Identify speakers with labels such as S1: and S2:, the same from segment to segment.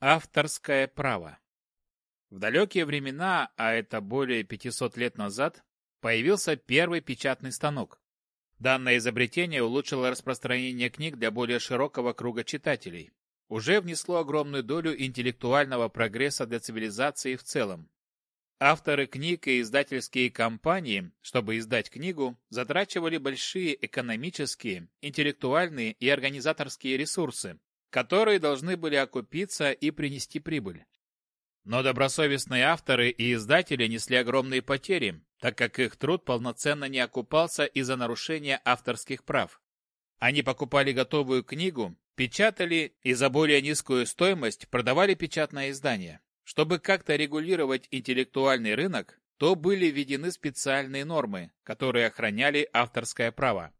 S1: Авторское право. В далекие времена, а это более 500 лет назад, появился первый печатный станок. Данное изобретение улучшило распространение книг для более широкого круга читателей. Уже внесло огромную долю интеллектуального прогресса для цивилизации в целом. Авторы книг и издательские компании, чтобы издать книгу, затрачивали большие экономические, интеллектуальные и организаторские ресурсы, которые должны были окупиться и принести прибыль. Но добросовестные авторы и издатели несли огромные потери, так как их труд полноценно не окупался из-за нарушения авторских прав. Они покупали готовую книгу, печатали и за более низкую стоимость продавали печатное издание. Чтобы как-то регулировать интеллектуальный рынок, то были введены специальные нормы, которые охраняли авторское право.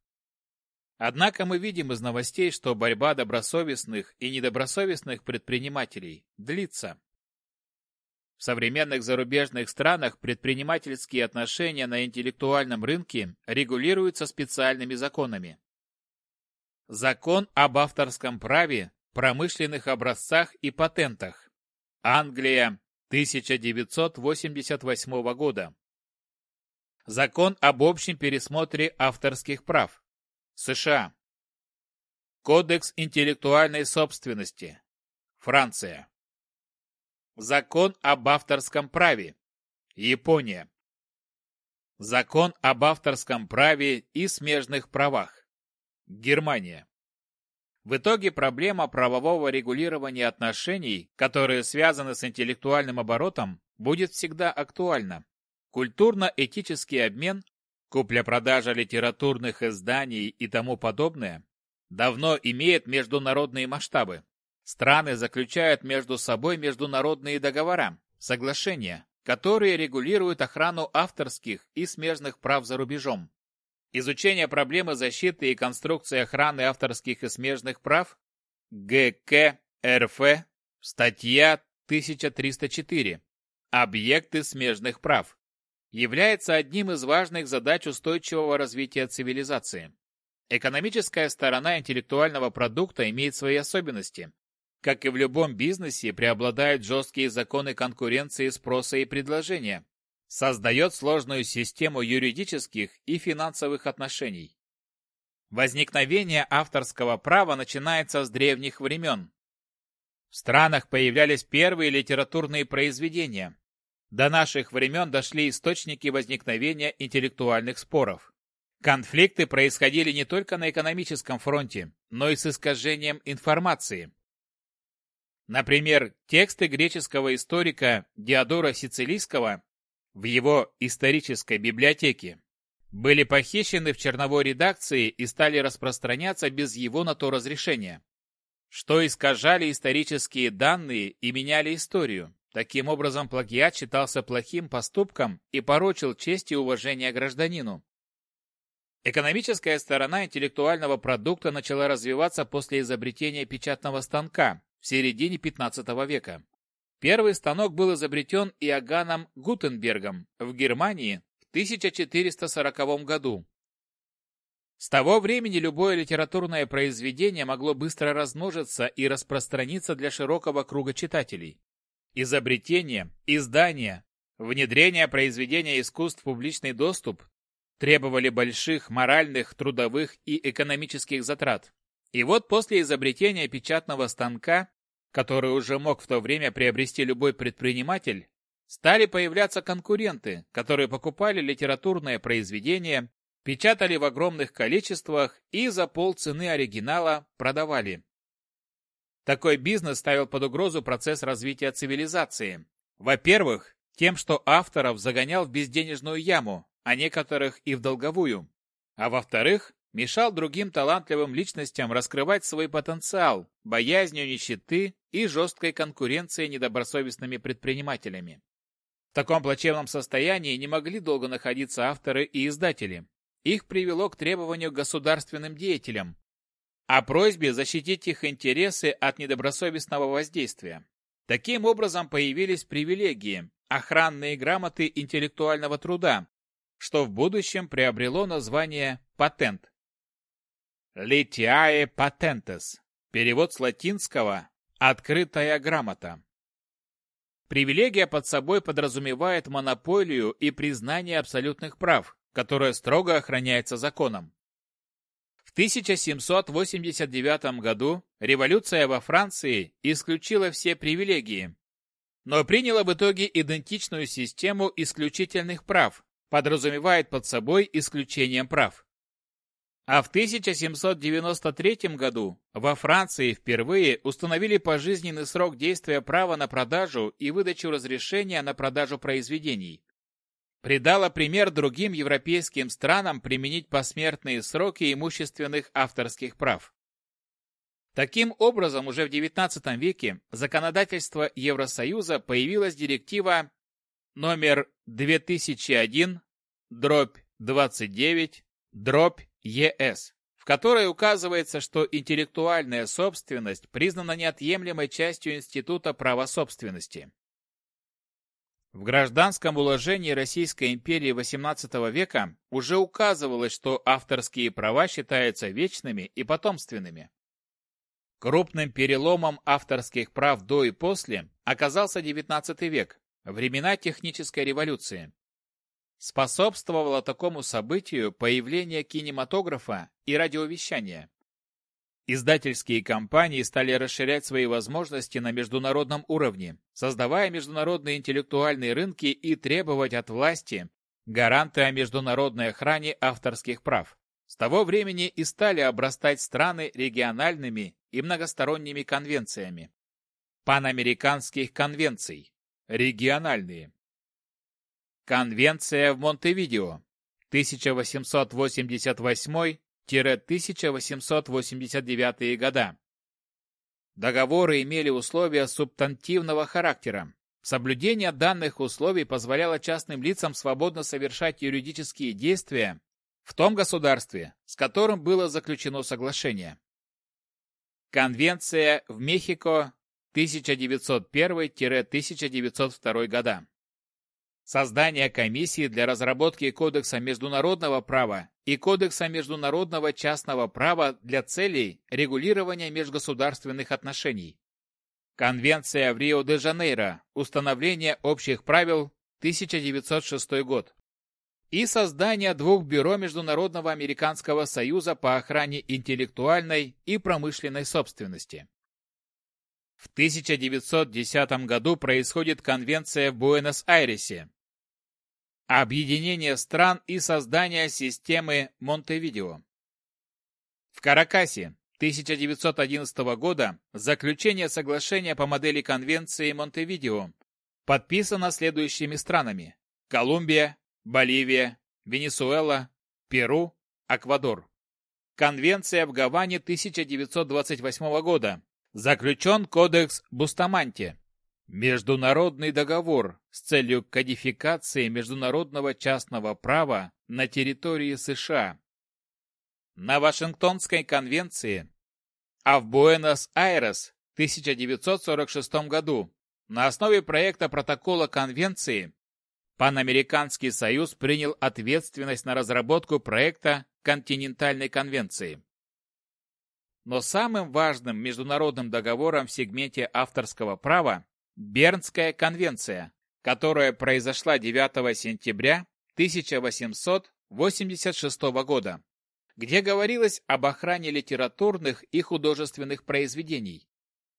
S1: Однако мы видим из новостей, что борьба добросовестных и недобросовестных предпринимателей длится. В современных зарубежных странах предпринимательские отношения на интеллектуальном рынке регулируются специальными законами. Закон об авторском праве, промышленных образцах и патентах. Англия, 1988 года. Закон об общем пересмотре авторских прав. США. Кодекс интеллектуальной собственности. Франция. Закон об авторском праве. Япония. Закон об авторском праве и смежных правах. Германия. В итоге проблема правового регулирования отношений, которые связаны с интеллектуальным оборотом, будет всегда актуальна. Культурно-этический обмен, купля-продажа литературных изданий и тому подобное давно имеет международные масштабы. Страны заключают между собой международные договора, соглашения, которые регулируют охрану авторских и смежных прав за рубежом. Изучение проблемы защиты и конструкции охраны авторских и смежных прав ГК РФ, статья 1304 «Объекты смежных прав» является одним из важных задач устойчивого развития цивилизации. Экономическая сторона интеллектуального продукта имеет свои особенности, как и в любом бизнесе, преобладают жесткие законы конкуренции спроса и предложения. Создает сложную систему юридических и финансовых отношений. Возникновение авторского права начинается с древних времен. В странах появлялись первые литературные произведения. До наших времен дошли источники возникновения интеллектуальных споров. Конфликты происходили не только на экономическом фронте, но и с искажением информации. Например, тексты греческого историка Диодора Сицилийского в его исторической библиотеке были похищены в черновой редакции и стали распространяться без его на то разрешения, что искажали исторические данные и меняли историю. Таким образом, плагиат считался плохим поступком и порочил честь и уважение гражданину. Экономическая сторона интеллектуального продукта начала развиваться после изобретения печатного станка, в середине 15 века. Первый станок был изобретен Иоганном Гутенбергом в Германии в 1440 году. С того времени любое литературное произведение могло быстро размножиться и распространиться для широкого круга читателей. Изобретение, издание, внедрение произведения искусств в публичный доступ требовали больших моральных, трудовых и экономических затрат. И вот после изобретения печатного станка который уже мог в то время приобрести любой предприниматель, стали появляться конкуренты, которые покупали литературное произведение, печатали в огромных количествах и за полцены оригинала продавали. Такой бизнес ставил под угрозу процесс развития цивилизации. Во-первых, тем, что авторов загонял в безденежную яму, а некоторых и в долговую. А во-вторых, мешал другим талантливым личностям раскрывать свой потенциал, боязнью нищеты и жесткой конкуренцией недобросовестными предпринимателями. В таком плачевном состоянии не могли долго находиться авторы и издатели. Их привело к требованию государственным деятелям о просьбе защитить их интересы от недобросовестного воздействия. Таким образом появились привилегии, охранные грамоты интеллектуального труда, что в будущем приобрело название патент. Litiae patentes. Перевод с латинского Открытая грамота. Привилегия под собой подразумевает монополию и признание абсолютных прав, которое строго охраняется законом. В 1789 году революция во Франции исключила все привилегии, но приняла в итоге идентичную систему исключительных прав, подразумевает под собой исключением прав. А в 1793 году во Франции впервые установили пожизненный срок действия права на продажу и выдачу разрешения на продажу произведений. Придало пример другим европейским странам применить посмертные сроки имущественных авторских прав. Таким образом, уже в XIX веке законодательство Евросоюза появилась директива номер 2001 дробь 29 дробь ЕС, в которой указывается, что интеллектуальная собственность признана неотъемлемой частью института права собственности. В гражданском уложении Российской империи XVIII века уже указывалось, что авторские права считаются вечными и потомственными. Крупным переломом авторских прав до и после оказался XIX век, времена технической революции. Способствовало такому событию появление кинематографа и радиовещания. Издательские компании стали расширять свои возможности на международном уровне, создавая международные интеллектуальные рынки и требовать от власти гаранты о международной охране авторских прав. С того времени и стали обрастать страны региональными и многосторонними конвенциями. Панамериканских конвенций. Региональные. Конвенция в Монтевидео 1888-1889 года. Договоры имели условия субтантивного характера. Соблюдение данных условий позволяло частным лицам свободно совершать юридические действия в том государстве, с которым было заключено соглашение. Конвенция в Мехико 1901-1902 года. Создание комиссии для разработки Кодекса международного права и Кодекса международного частного права для целей регулирования межгосударственных отношений. Конвенция в Рио-де-Жанейро. Установление общих правил. 1906 год. И создание двух бюро Международного американского союза по охране интеллектуальной и промышленной собственности. В 1910 году происходит конвенция в Буэнос-Айресе, Объединение стран и создание системы Монтевидео. В Каракасе 1911 года заключение соглашения по модели Конвенции Монтевидео подписано следующими странами: Колумбия, Боливия, Венесуэла, Перу, Эквадор. Конвенция в Гаване 1928 года. Заключен Кодекс Бустаманте. Международный договор с целью кодификации международного частного права на территории США. На Вашингтонской конвенции, а в Буэнос-Айрес в 1946 году на основе проекта протокола конвенции Панамериканский союз принял ответственность на разработку проекта Континентальной конвенции. Но самым важным международным договором в сегменте авторского права Бернская конвенция, которая произошла 9 сентября 1886 года, где говорилось об охране литературных и художественных произведений.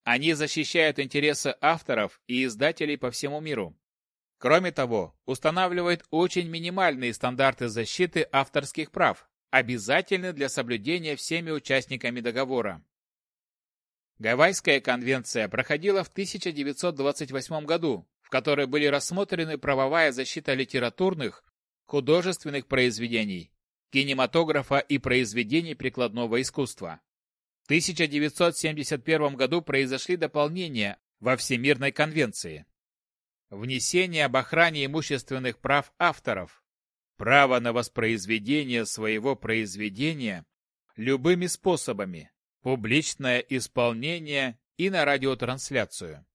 S1: Они защищают интересы авторов и издателей по всему миру. Кроме того, устанавливает очень минимальные стандарты защиты авторских прав, обязательны для соблюдения всеми участниками договора. Гавайская конвенция проходила в 1928 году, в которой были рассмотрены правовая защита литературных, художественных произведений, кинематографа и произведений прикладного искусства. В 1971 году произошли дополнения во Всемирной конвенции. Внесение об охране имущественных прав авторов, право на воспроизведение своего произведения любыми способами, публичное исполнение и на радиотрансляцию.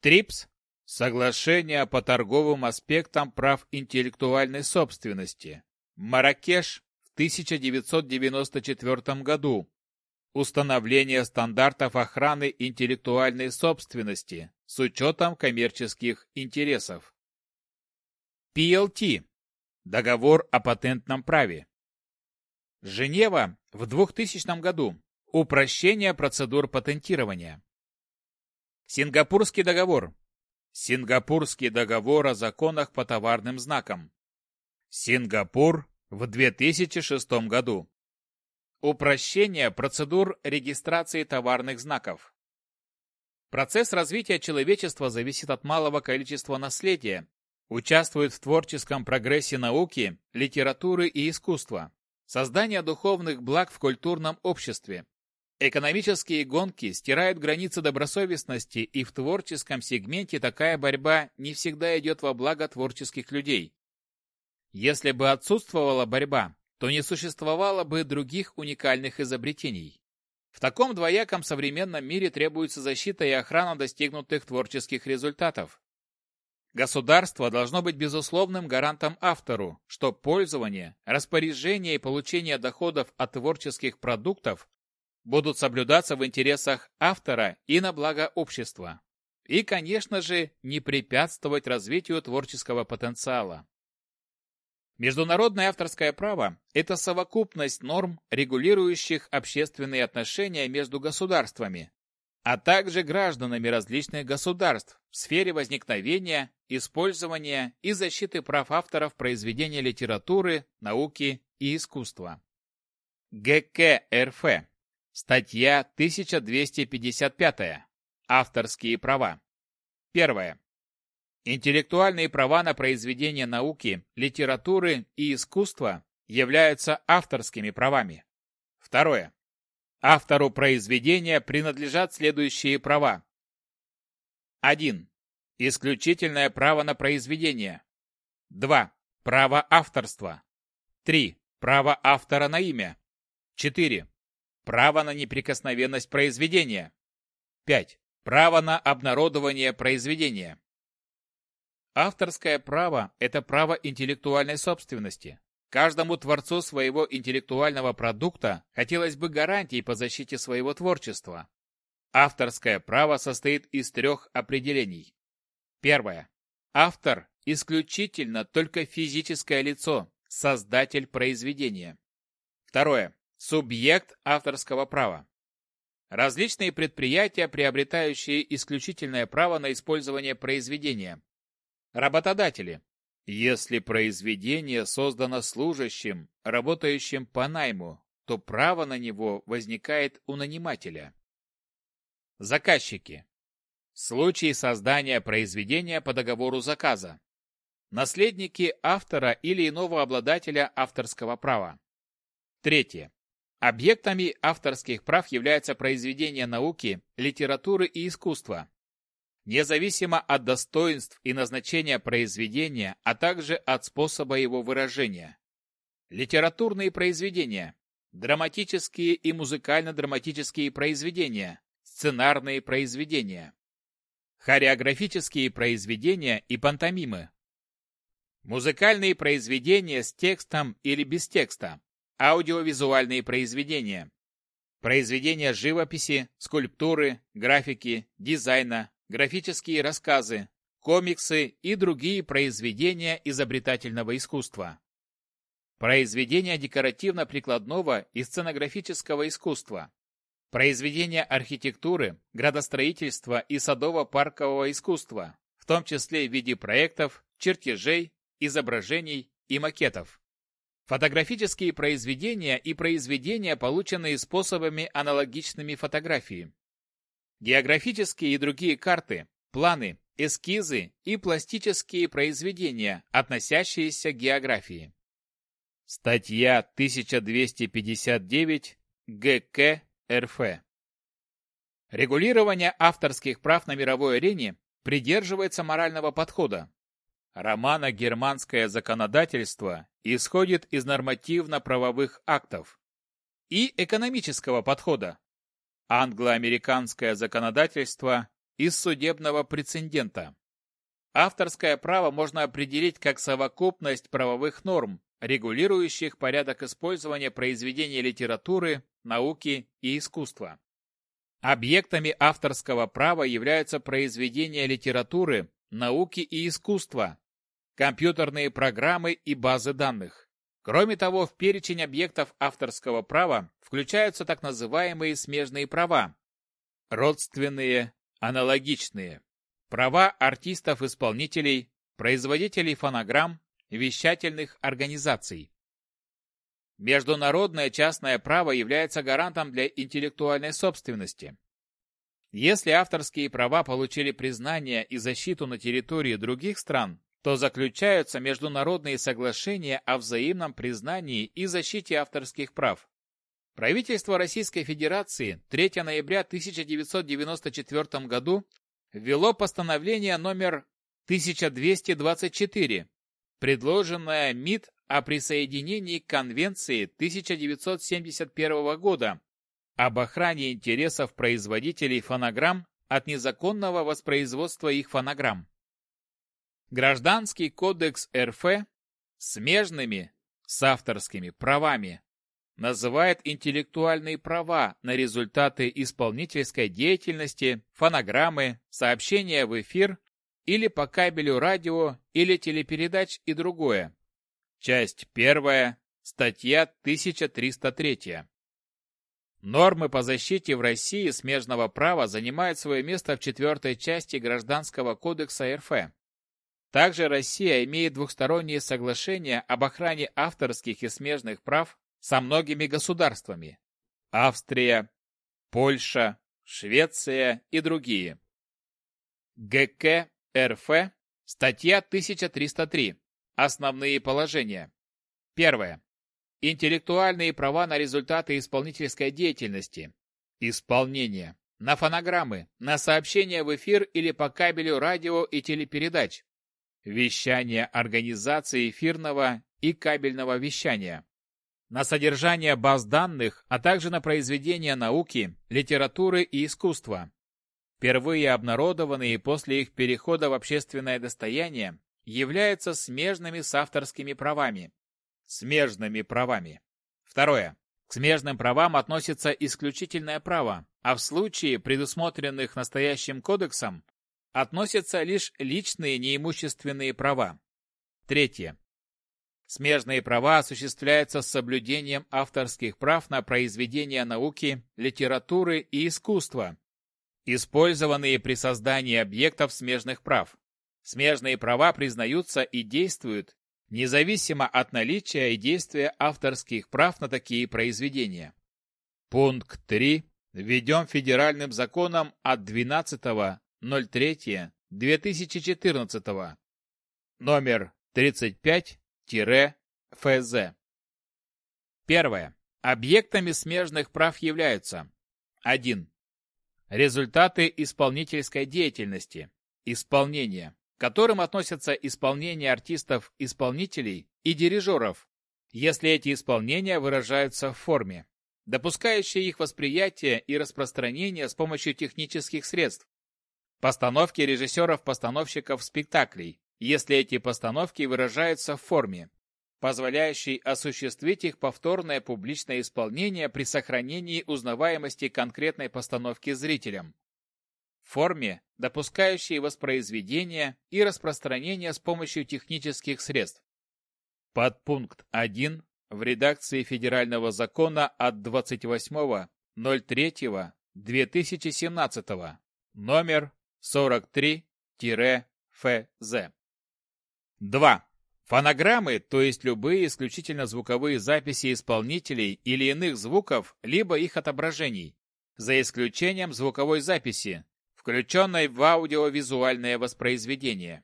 S1: ТРИПС – Соглашение по торговым аспектам прав интеллектуальной собственности. Маракеш в 1994 году. установление стандартов охраны интеллектуальной собственности с учетом коммерческих интересов. PLT – Договор о патентном праве. Женева в 2000 году. Упрощение процедур патентирования. Сингапурский договор. Сингапурский договор о законах по товарным знакам. Сингапур в 2006 году. Упрощение процедур регистрации товарных знаков. Процесс развития человечества зависит от малого количества наследия, участвует в творческом прогрессе науки, литературы и искусства, создания духовных благ в культурном обществе. Экономические гонки стирают границы добросовестности, и в творческом сегменте такая борьба не всегда идет во благо творческих людей. Если бы отсутствовала борьба, то не существовало бы других уникальных изобретений. В таком двояком современном мире требуется защита и охрана достигнутых творческих результатов. Государство должно быть безусловным гарантом автору, что пользование, распоряжение и получение доходов от творческих продуктов будут соблюдаться в интересах автора и на благо общества. И, конечно же, не препятствовать развитию творческого потенциала. Международное авторское право – это совокупность норм, регулирующих общественные отношения между государствами, а также гражданами различных государств в сфере возникновения, использования и защиты прав авторов произведения литературы, науки и искусства. ГК РФ. Статья 1255. Авторские права. Первое. Интеллектуальные права на произведения науки, литературы и искусства являются авторскими правами. Второе. Автору произведения принадлежат следующие права. 1. Исключительное право на произведение. 2. Право авторства. 3. Право автора на имя. 4. Право на неприкосновенность произведения. 5. Право на обнародование произведения. Авторское право – это право интеллектуальной собственности. Каждому творцу своего интеллектуального продукта хотелось бы гарантий по защите своего творчества. Авторское право состоит из трех определений. Первое. Автор – исключительно только физическое лицо, создатель произведения. Второе. Субъект авторского права. Различные предприятия, приобретающие исключительное право на использование произведения, Работодатели. Если произведение создано служащим, работающим по найму, то право на него возникает у нанимателя. Заказчики. Случай создания произведения по договору заказа. Наследники автора или иного обладателя авторского права. Третье. Объектами авторских прав являются произведения науки, литературы и искусства, независимо от достоинств и назначения произведения, а также от способа его выражения. Литературные произведения, драматические и музыкально-драматические произведения, сценарные произведения, хореографические произведения и пантомимы, музыкальные произведения с текстом или без текста, аудиовизуальные произведения, произведения живописи, скульптуры, графики, дизайна, графические рассказы, комиксы и другие произведения изобретательного искусства. Произведения декоративно-прикладного и сценографического искусства. Произведения архитектуры, градостроительства и садово-паркового искусства, в том числе в виде проектов, чертежей, изображений и макетов. Фотографические произведения и произведения, полученные способами аналогичными фотографии географические и другие карты, планы, эскизы и пластические произведения, относящиеся к географии. Статья 1259 ГК РФ. Регулирование авторских прав на мировой арене придерживается морального подхода. Романо-германское законодательство исходит из нормативно-правовых актов и экономического подхода, Англо-американское законодательство из судебного прецедента. Авторское право можно определить как совокупность правовых норм, регулирующих порядок использования произведений литературы, науки и искусства. Объектами авторского права являются произведения литературы, науки и искусства, компьютерные программы и базы данных. Кроме того, в перечень объектов авторского права включаются так называемые смежные права, родственные, аналогичные, права артистов-исполнителей, производителей фонограмм, вещательных организаций. Международное частное право является гарантом для интеллектуальной собственности. Если авторские права получили признание и защиту на территории других стран, то заключаются международные соглашения о взаимном признании и защите авторских прав. Правительство Российской Федерации 3 ноября 1994 году ввело постановление номер 1224, предложенное МИД о присоединении к Конвенции 1971 года об охране интересов производителей фонограмм от незаконного воспроизводства их фонограмм. Гражданский кодекс РФ смежными с авторскими правами называет интеллектуальные права на результаты исполнительской деятельности, фонограммы, сообщения в эфир или по кабелю радио или телепередач и другое. Часть первая, статья 1303. Нормы по защите в России смежного права занимают свое место в четвертой части Гражданского кодекса РФ. Также Россия имеет двухсторонние соглашения об охране авторских и смежных прав со многими государствами – Австрия, Польша, Швеция и другие. ГК РФ, статья 1303. Основные положения. Первое. Интеллектуальные права на результаты исполнительской деятельности. Исполнение. На фонограммы, на сообщения в эфир или по кабелю радио и телепередач, вещание организации эфирного и кабельного вещания, на содержание баз данных, а также на произведения науки, литературы и искусства, впервые обнародованные после их перехода в общественное достояние, являются смежными с авторскими правами. Смежными правами. Второе. К смежным правам относится исключительное право, а в случае, предусмотренных настоящим кодексом, относятся лишь личные неимущественные права. Третье. Смежные права осуществляются с соблюдением авторских прав на произведения науки, литературы и искусства, использованные при создании объектов смежных прав. Смежные права признаются и действуют независимо от наличия и действия авторских прав на такие произведения. Пункт 3 введен федеральным законом от 12 03-2014, номер 35-ФЗ. Первое. Объектами смежных прав являются 1. Результаты исполнительской деятельности, исполнение, к которым относятся исполнение артистов-исполнителей и дирижеров, если эти исполнения выражаются в форме, допускающие их восприятие и распространение с помощью технических средств, Постановки режиссеров-постановщиков спектаклей, если эти постановки выражаются в форме, позволяющей осуществить их повторное публичное исполнение при сохранении узнаваемости конкретной постановки зрителям. Форме, допускающей воспроизведение и распространение с помощью технических средств. Подпункт 1 в редакции Федерального закона от 28.03.2017 номер 43-ФЗ. 2. Фонограммы, то есть любые исключительно звуковые записи исполнителей или иных звуков, либо их отображений, за исключением звуковой записи, включенной в аудиовизуальное воспроизведение.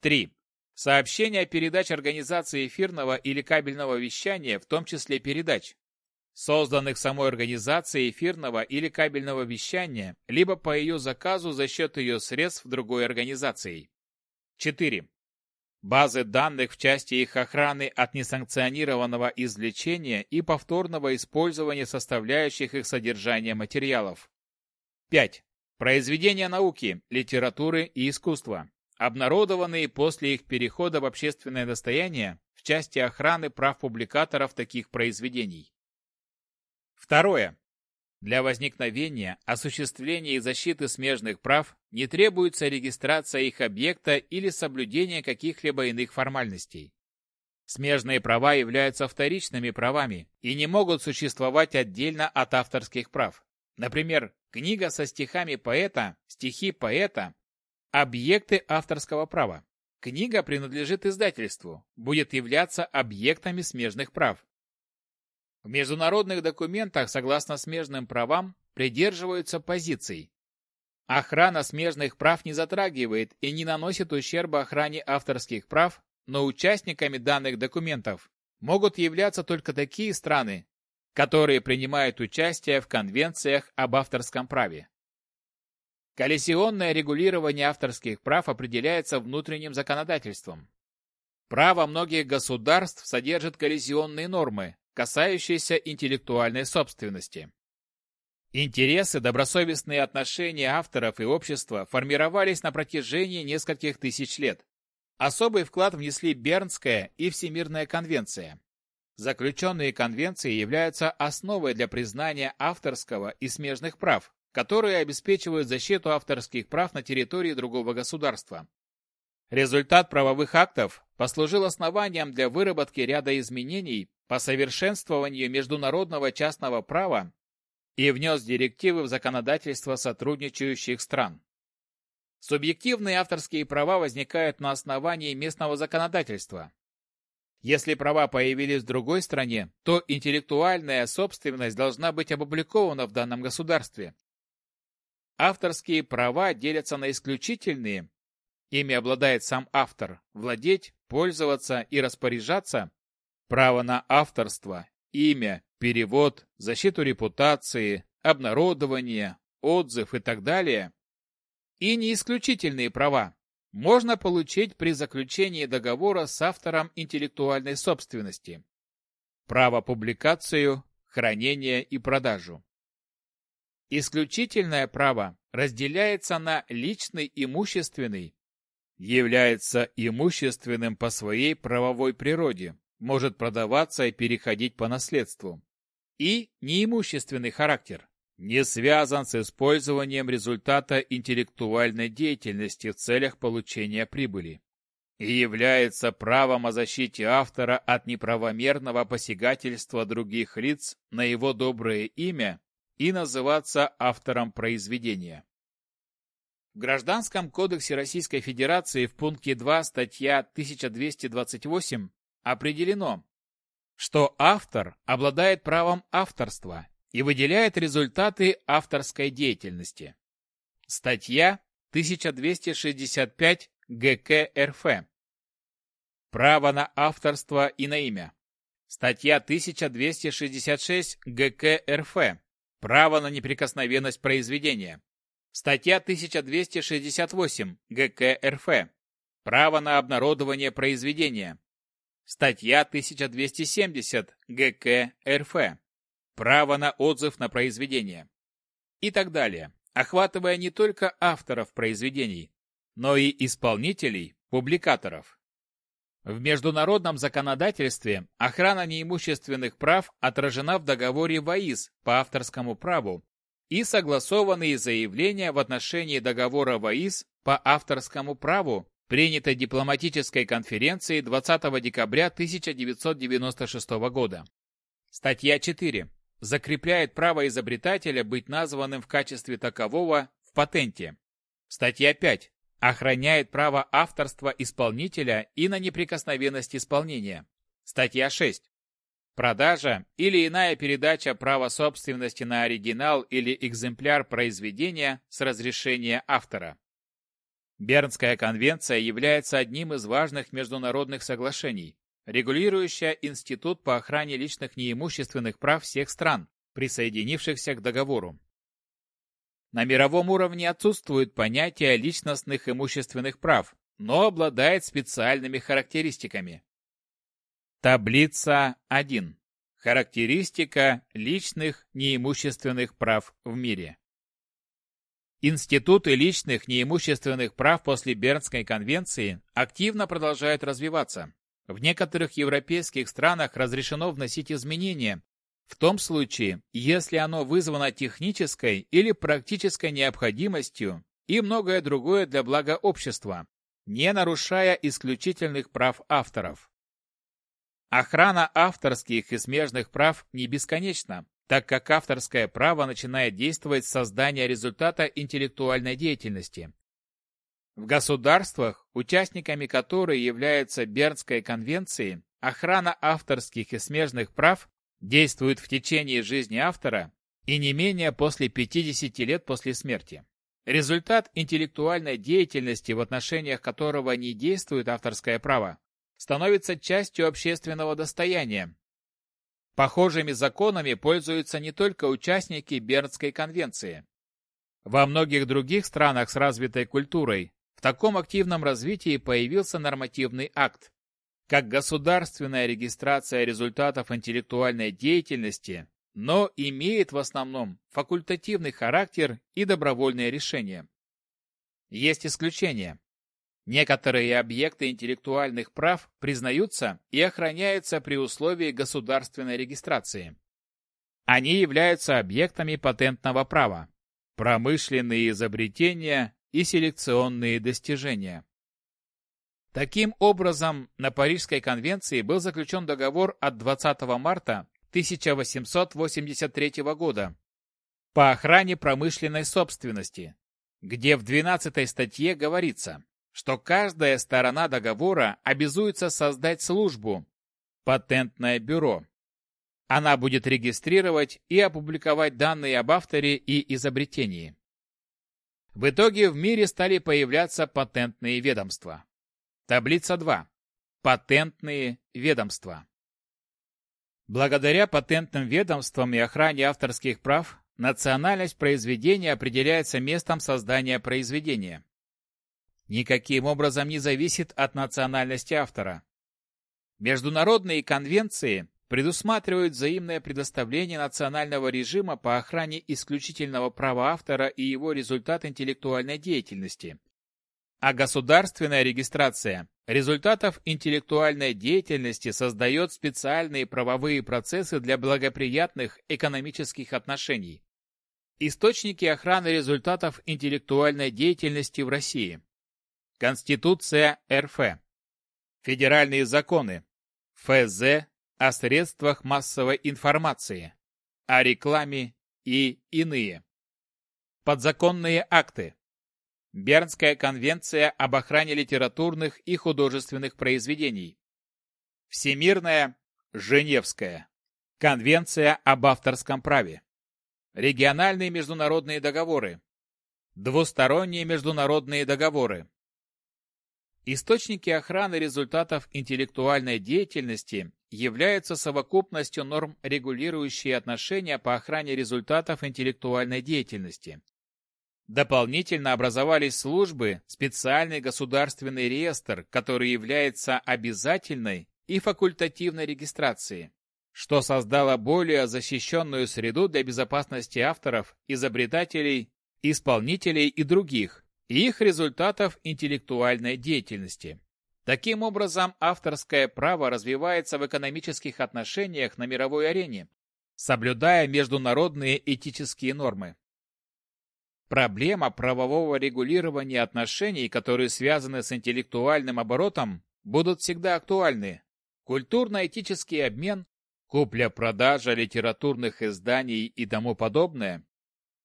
S1: 3. Сообщения передач организации эфирного или кабельного вещания, в том числе передач, созданных самой организацией эфирного или кабельного вещания, либо по ее заказу за счет ее средств другой организацией. 4. Базы данных в части их охраны от несанкционированного извлечения и повторного использования составляющих их содержания материалов. 5. Произведения науки, литературы и искусства. обнародованные после их перехода в общественное достояние в части охраны прав публикаторов таких произведений. Второе. Для возникновения, осуществления и защиты смежных прав не требуется регистрация их объекта или соблюдение каких-либо иных формальностей. Смежные права являются вторичными правами и не могут существовать отдельно от авторских прав. Например, книга со стихами поэта, стихи поэта – объекты авторского права. Книга принадлежит издательству, будет являться объектами смежных прав. В международных документах, согласно смежным правам, придерживаются позиций. Охрана смежных прав не затрагивает и не наносит ущерба охране авторских прав, но участниками данных документов могут являться только такие страны, которые принимают участие в конвенциях об авторском праве. Коллизионное регулирование авторских прав определяется внутренним законодательством. Право многих государств содержит коллизионные нормы, касающиеся интеллектуальной собственности. Интересы, добросовестные отношения авторов и общества формировались на протяжении нескольких тысяч лет. Особый вклад внесли Бернская и Всемирная конвенция. Заключенные конвенции являются основой для признания авторского и смежных прав, которые обеспечивают защиту авторских прав на территории другого государства. Результат правовых актов послужил основанием для выработки ряда изменений по совершенствованию международного частного права и внес директивы в законодательство сотрудничающих стран. Субъективные авторские права возникают на основании местного законодательства. Если права появились в другой стране, то интеллектуальная собственность должна быть опубликована в данном государстве. Авторские права делятся на исключительные, ими обладает сам автор, владеть, пользоваться и распоряжаться, право на авторство, имя, перевод, защиту репутации, обнародование, отзыв и так далее, и неисключительные права можно получить при заключении договора с автором интеллектуальной собственности. Право публикацию, хранение и продажу. Исключительное право разделяется на личный имущественный, является имущественным по своей правовой природе, может продаваться и переходить по наследству, и неимущественный характер, не связан с использованием результата интеллектуальной деятельности в целях получения прибыли и является правом о защите автора от неправомерного посягательства других лиц на его доброе имя и называться автором произведения. В Гражданском кодексе Российской Федерации в пункте 2 статья 1228 определено, что автор обладает правом авторства и выделяет результаты авторской деятельности. Статья 1265 ГК РФ. Право на авторство и на имя. Статья 1266 ГК РФ. Право на неприкосновенность произведения. Статья 1268 ГК РФ. Право на обнародование произведения. Статья 1270 ГК РФ право на отзыв на произведение и так далее, охватывая не только авторов произведений, но и исполнителей, публикаторов. В международном законодательстве охрана неимущественных прав отражена в договоре ВАИС по авторскому праву и согласованные заявления в отношении договора ВАИС по авторскому праву, принятой дипломатической конференцией 20 декабря 1996 года. Статья 4 закрепляет право изобретателя быть названным в качестве такового в патенте. Статья 5 охраняет право авторства исполнителя и на неприкосновенность исполнения. Статья 6. Продажа или иная передача права собственности на оригинал или экземпляр произведения с разрешения автора. Бернская конвенция является одним из важных международных соглашений, регулирующая Институт по охране личных неимущественных прав всех стран, присоединившихся к договору. На мировом уровне отсутствует понятие личностных имущественных прав, но обладает специальными характеристиками. Таблица 1. Характеристика личных неимущественных прав в мире. Институты личных неимущественных прав после Бернской конвенции активно продолжают развиваться. В некоторых европейских странах разрешено вносить изменения, в том случае, если оно вызвано технической или практической необходимостью и многое другое для блага общества, не нарушая исключительных прав авторов. Охрана авторских и смежных прав не бесконечна, так как авторское право начинает действовать с создания результата интеллектуальной деятельности. В государствах, участниками которой являются Бернской конвенции, охрана авторских и смежных прав действует в течение жизни автора и не менее после 50 лет после смерти. Результат интеллектуальной деятельности, в отношениях которого не действует авторское право, становится частью общественного достояния, Похожими законами пользуются не только участники Бернской конвенции. Во многих других странах с развитой культурой в таком активном развитии появился нормативный акт, как государственная регистрация результатов интеллектуальной деятельности, но имеет в основном факультативный характер и добровольные решения. Есть исключения. Некоторые объекты интеллектуальных прав признаются и охраняются при условии государственной регистрации. Они являются объектами патентного права, промышленные изобретения и селекционные достижения. Таким образом, на Парижской конвенции был заключен договор от 20 марта 1883 года по охране промышленной собственности, где в 12 статье говорится что каждая сторона договора обязуется создать службу – патентное бюро. Она будет регистрировать и опубликовать данные об авторе и изобретении. В итоге в мире стали появляться патентные ведомства. Таблица 2. Патентные ведомства. Благодаря патентным ведомствам и охране авторских прав национальность произведения определяется местом создания произведения никаким образом не зависит от национальности автора. Международные конвенции предусматривают взаимное предоставление национального режима по охране исключительного права автора и его результат интеллектуальной деятельности, а государственная регистрация результатов интеллектуальной деятельности создает специальные правовые процессы для благоприятных экономических отношений. Источники охраны результатов интеллектуальной деятельности в России – Конституция РФ. Федеральные законы. ФЗ о средствах массовой информации, о рекламе и иные. Подзаконные акты. Бернская конвенция об охране литературных и художественных произведений. Всемирная, Женевская. Конвенция об авторском праве. Региональные международные договоры. Двусторонние международные договоры. Источники охраны результатов интеллектуальной деятельности являются совокупностью норм, регулирующие отношения по охране результатов интеллектуальной деятельности. Дополнительно образовались службы, специальный государственный реестр, который является обязательной и факультативной регистрацией, что создало более защищенную среду для безопасности авторов, изобретателей, исполнителей и других, и их результатов интеллектуальной деятельности. Таким образом, авторское право развивается в экономических отношениях на мировой арене, соблюдая международные этические нормы. Проблема правового регулирования отношений, которые связаны с интеллектуальным оборотом, будут всегда актуальны. Культурно-этический обмен, купля-продажа литературных изданий и тому подобное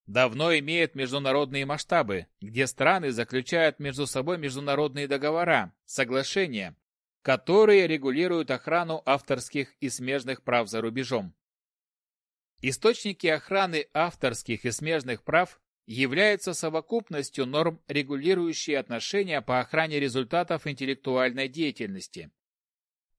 S1: давно имеет международные масштабы, где страны заключают между собой международные договора, соглашения, которые регулируют охрану авторских и смежных прав за рубежом. Источники охраны авторских и смежных прав являются совокупностью норм, регулирующие отношения по охране результатов интеллектуальной деятельности.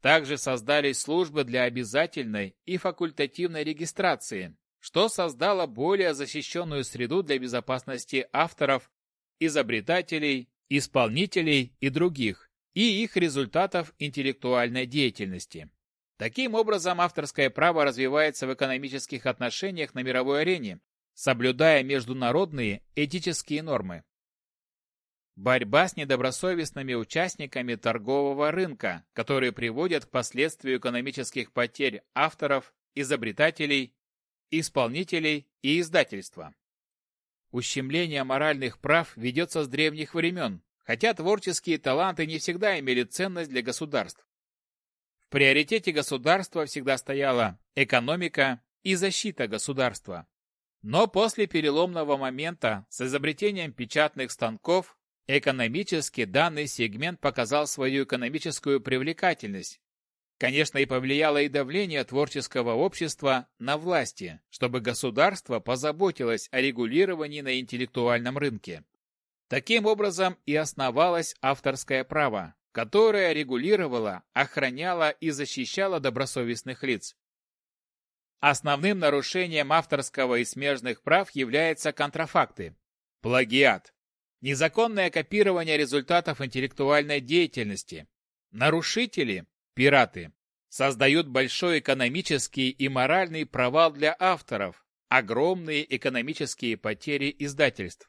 S1: Также создались службы для обязательной и факультативной регистрации, что создало более защищенную среду для безопасности авторов, изобретателей, исполнителей и других, и их результатов интеллектуальной деятельности. Таким образом, авторское право развивается в экономических отношениях на мировой арене, соблюдая международные этические нормы. Борьба с недобросовестными участниками торгового рынка, которые приводят к последствию экономических потерь авторов, изобретателей, исполнителей и издательства. Ущемление моральных прав ведется с древних времен, хотя творческие таланты не всегда имели ценность для государств. В приоритете государства всегда стояла экономика и защита государства. Но после переломного момента с изобретением печатных станков экономически данный сегмент показал свою экономическую привлекательность. Конечно, и повлияло и давление творческого общества на власти, чтобы государство позаботилось о регулировании на интеллектуальном рынке. Таким образом и основалось авторское право, которое регулировало, охраняло и защищало добросовестных лиц. Основным нарушением авторского и смежных прав являются контрафакты. Плагиат. Незаконное копирование результатов интеллектуальной деятельности. Нарушители, пираты, создают большой экономический и моральный провал для авторов, огромные экономические потери издательств.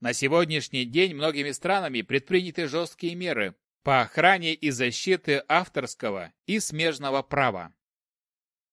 S1: На сегодняшний день многими странами предприняты жесткие меры по охране и защите авторского и смежного права.